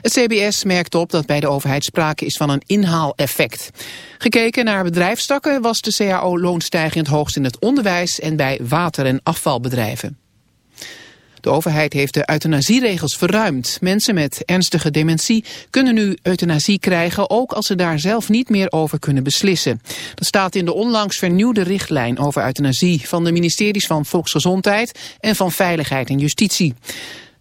Het CBS merkt op dat bij de overheid sprake is van een inhaaleffect. Gekeken naar bedrijfstakken was de cao-loonstijging het hoogst in het onderwijs en bij water- en afvalbedrijven. De overheid heeft de euthanasieregels verruimd. Mensen met ernstige dementie kunnen nu euthanasie krijgen... ook als ze daar zelf niet meer over kunnen beslissen. Dat staat in de onlangs vernieuwde richtlijn over euthanasie... van de ministeries van Volksgezondheid en van Veiligheid en Justitie.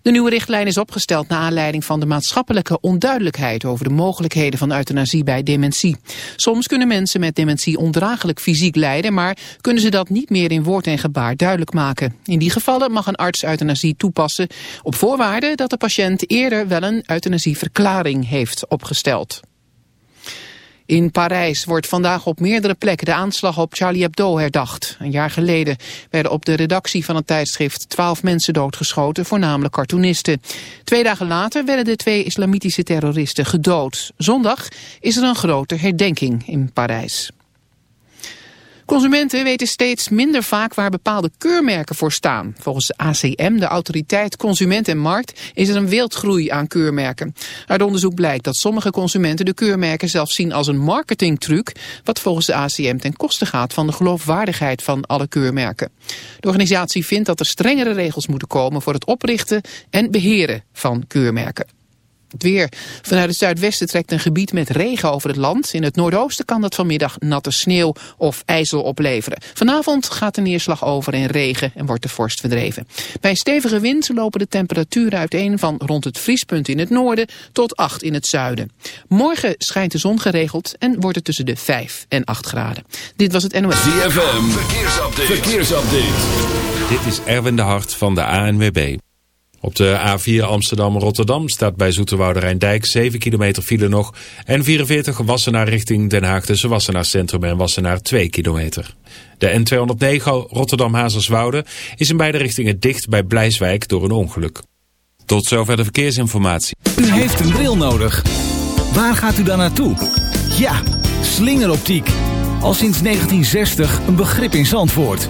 De nieuwe richtlijn is opgesteld naar aanleiding van de maatschappelijke onduidelijkheid over de mogelijkheden van euthanasie bij dementie. Soms kunnen mensen met dementie ondraaglijk fysiek lijden, maar kunnen ze dat niet meer in woord en gebaar duidelijk maken. In die gevallen mag een arts euthanasie toepassen op voorwaarde dat de patiënt eerder wel een euthanasieverklaring heeft opgesteld. In Parijs wordt vandaag op meerdere plekken de aanslag op Charlie Hebdo herdacht. Een jaar geleden werden op de redactie van het tijdschrift twaalf mensen doodgeschoten, voornamelijk cartoonisten. Twee dagen later werden de twee islamitische terroristen gedood. Zondag is er een grote herdenking in Parijs. Consumenten weten steeds minder vaak waar bepaalde keurmerken voor staan. Volgens de ACM, de Autoriteit Consument en Markt, is er een wildgroei aan keurmerken. Uit onderzoek blijkt dat sommige consumenten de keurmerken zelfs zien als een marketingtruc, wat volgens de ACM ten koste gaat van de geloofwaardigheid van alle keurmerken. De organisatie vindt dat er strengere regels moeten komen voor het oprichten en beheren van keurmerken. Het weer. Vanuit het zuidwesten trekt een gebied met regen over het land. In het noordoosten kan dat vanmiddag natte sneeuw of ijzel opleveren. Vanavond gaat de neerslag over in regen en wordt de vorst verdreven. Bij stevige wind lopen de temperaturen uiteen van rond het vriespunt in het noorden tot 8 in het zuiden. Morgen schijnt de zon geregeld en wordt het tussen de 5 en 8 graden. Dit was het NOS. ZFM. Verkeersupdate. Verkeersupdate. Dit is Erwin de Hart van de ANWB. Op de A4 Amsterdam-Rotterdam staat bij Zoeterwoude Rijndijk 7 kilometer file nog. En 44 Wassenaar richting Den Haag tussen Wassenaar Centrum en Wassenaar 2 kilometer. De N209 Rotterdam-Hazerswoude is in beide richtingen dicht bij Blijswijk door een ongeluk. Tot zover de verkeersinformatie. U heeft een bril nodig. Waar gaat u dan naartoe? Ja, slingeroptiek. Al sinds 1960 een begrip in Zandvoort.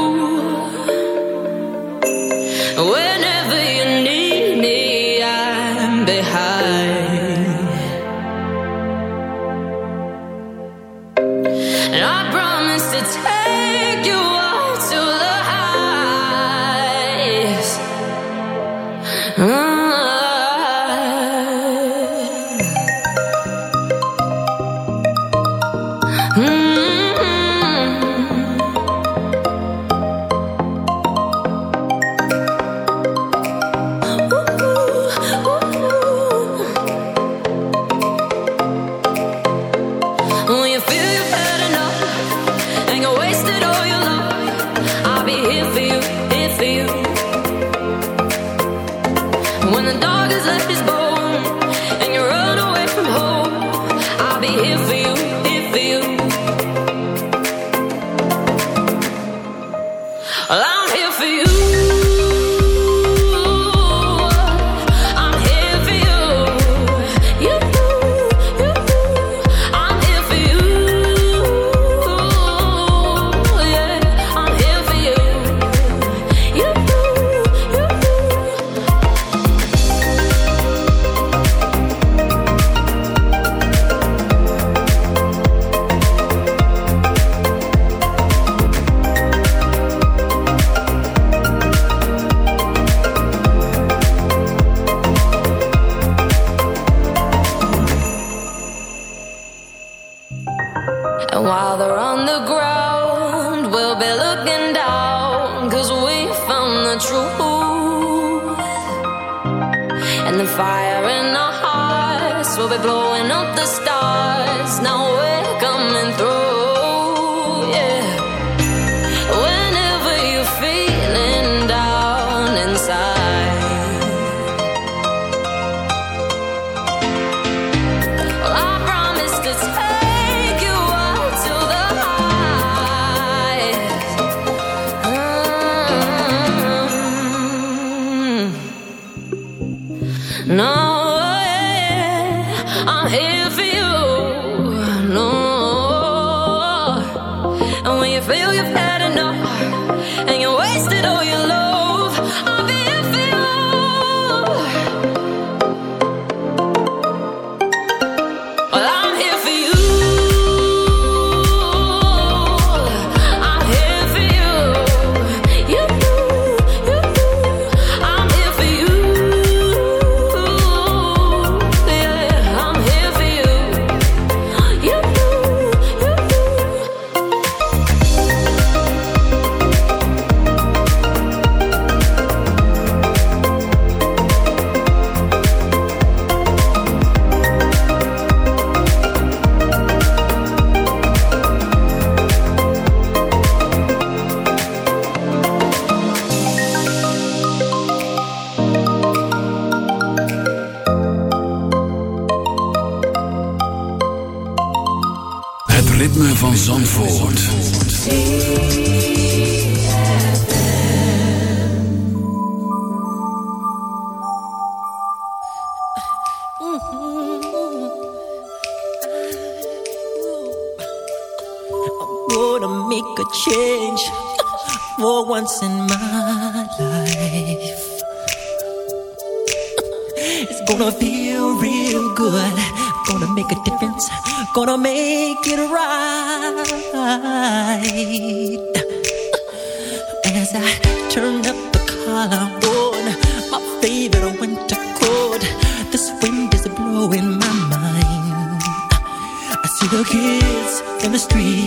we're blowing up the stars. Now gonna make it right. As I turn up the collar on my favorite winter coat, this wind is blowing my mind. I see the kids in the street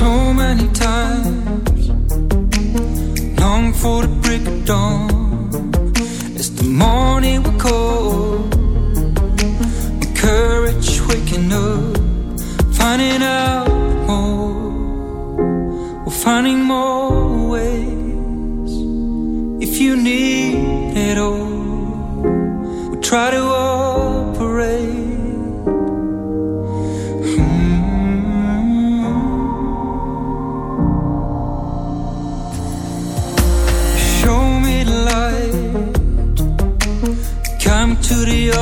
so many times. Long for the break of dawn.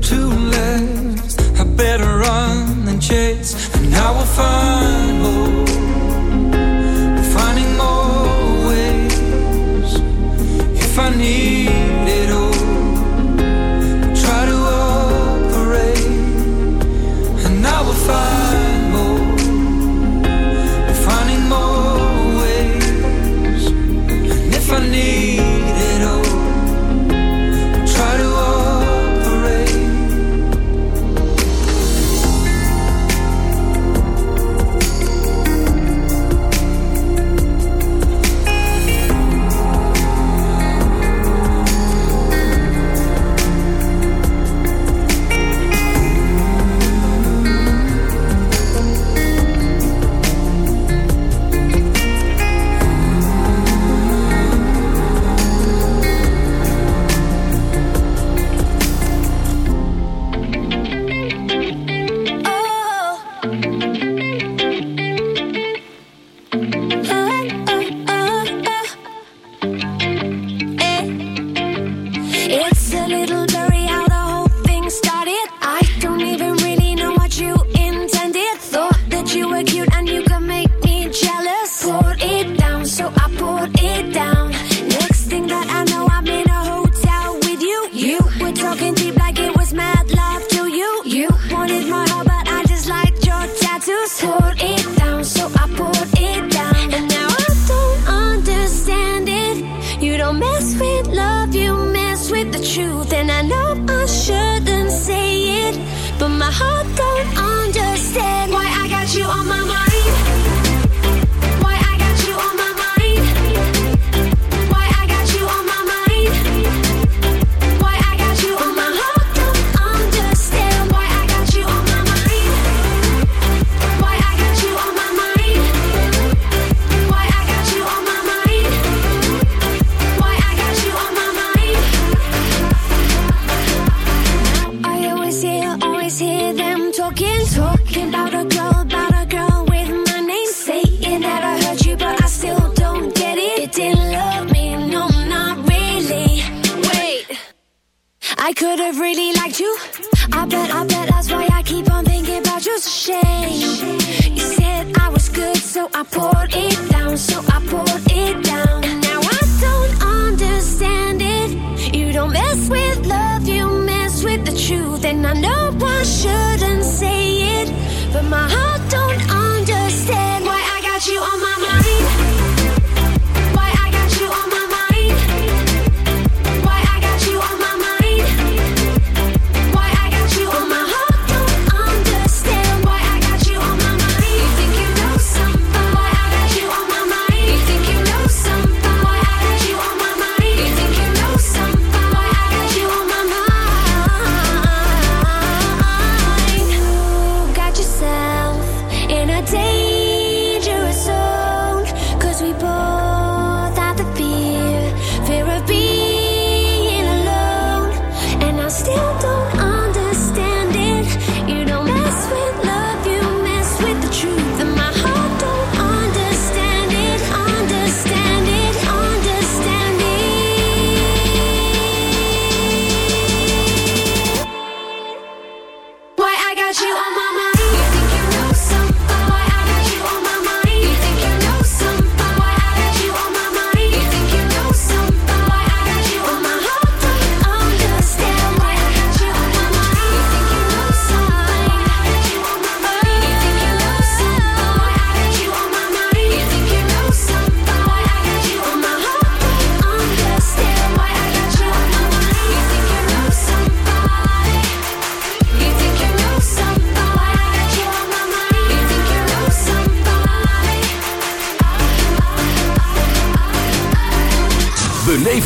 two left. I better run and chase, and I will find.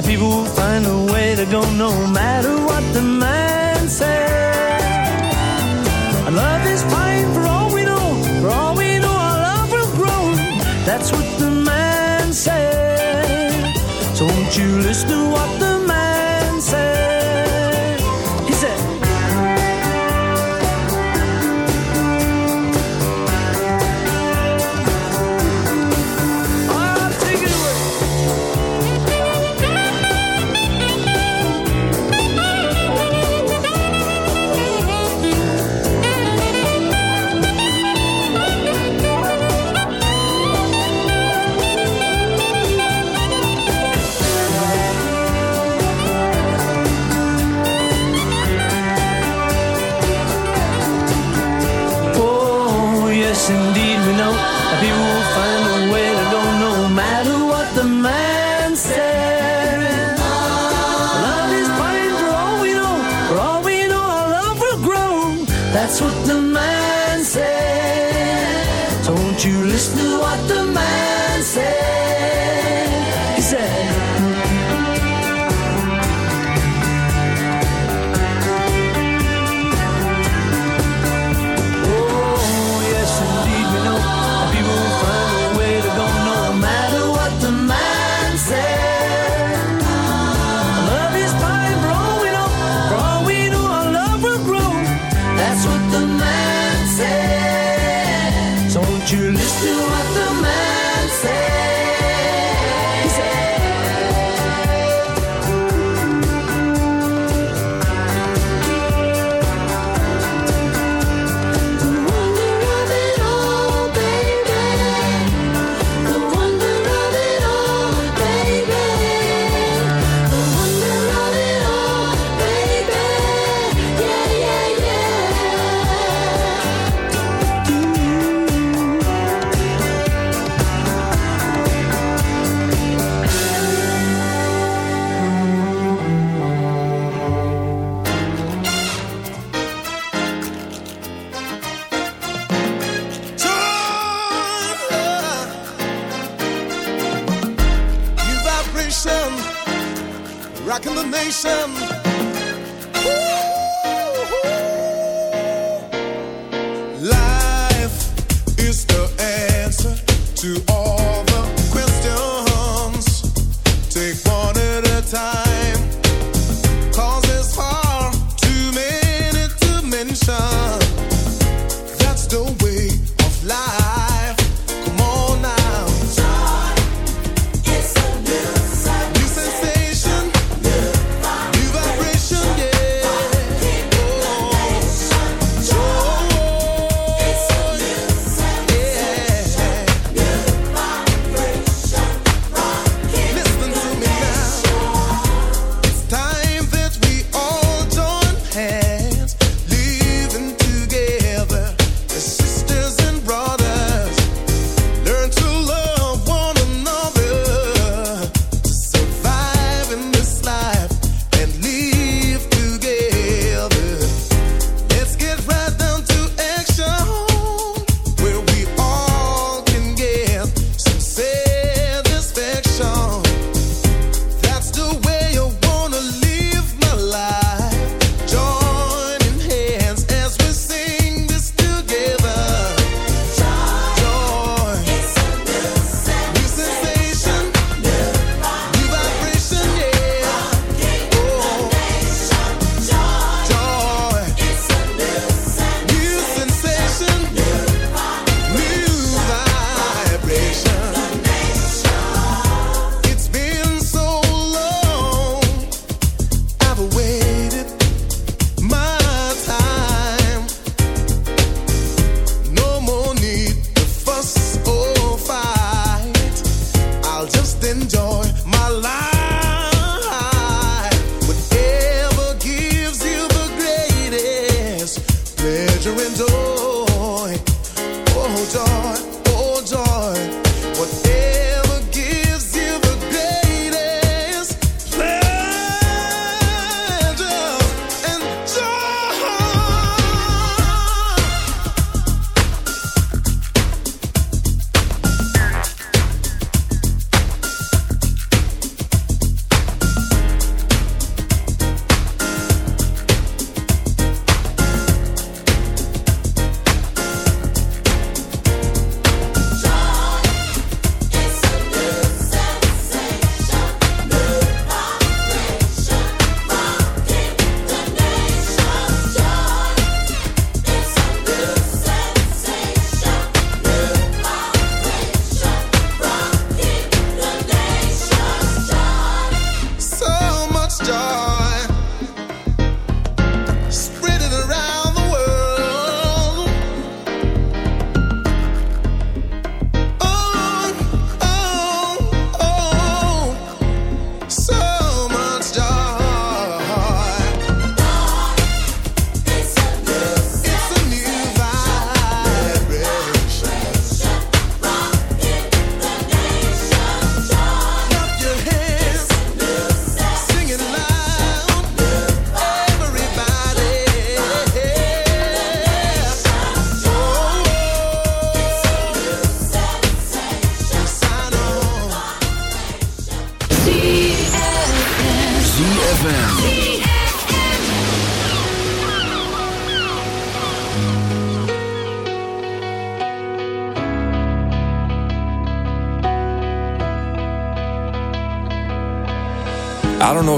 that people find a way to go no matter what the man says.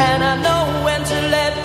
and I know when to let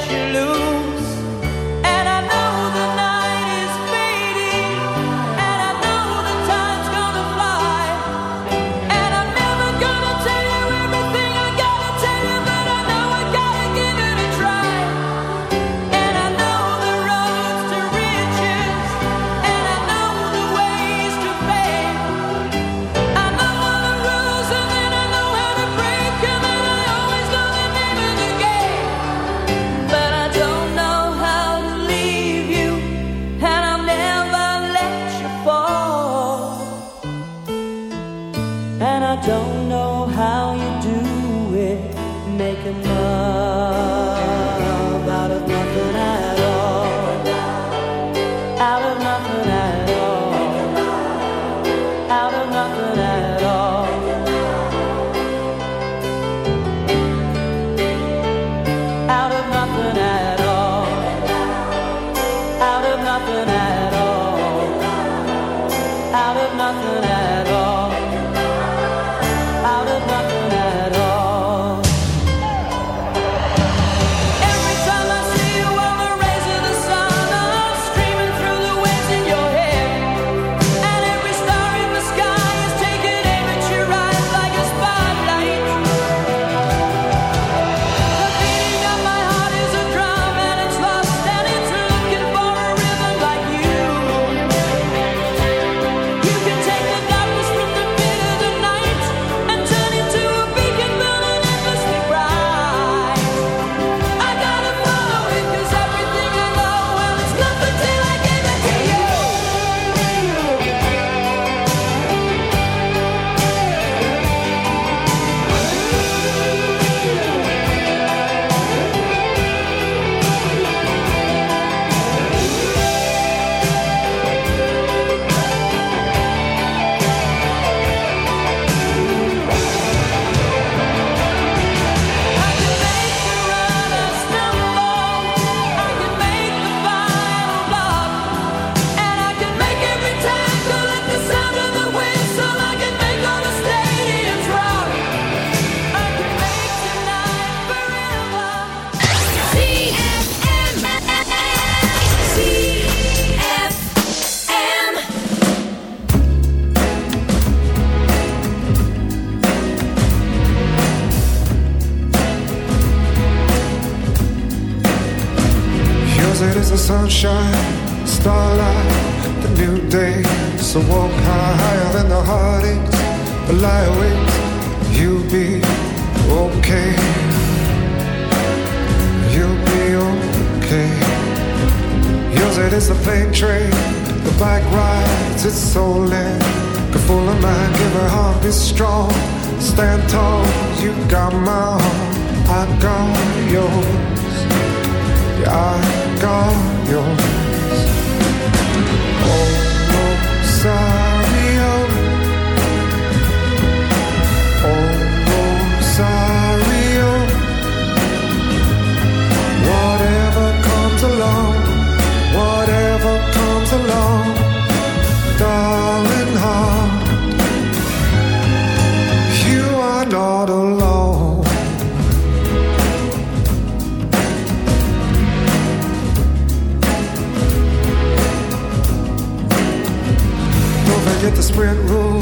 spread room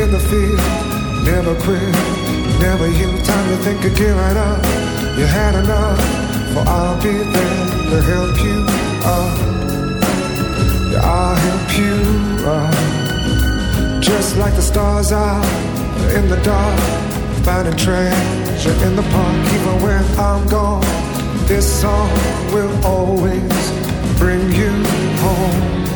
in the field. Never quit, never give Time to think of giving up. You had enough, for I'll be there to help you up. Yeah, I'll help you up. Just like the stars are in the dark, finding treasure in the park, even when I'm gone. This song will always bring you home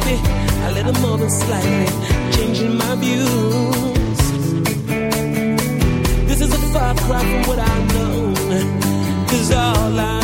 baby, a little more than slightly changing my views. This is a far cry from what I've known. Cause all I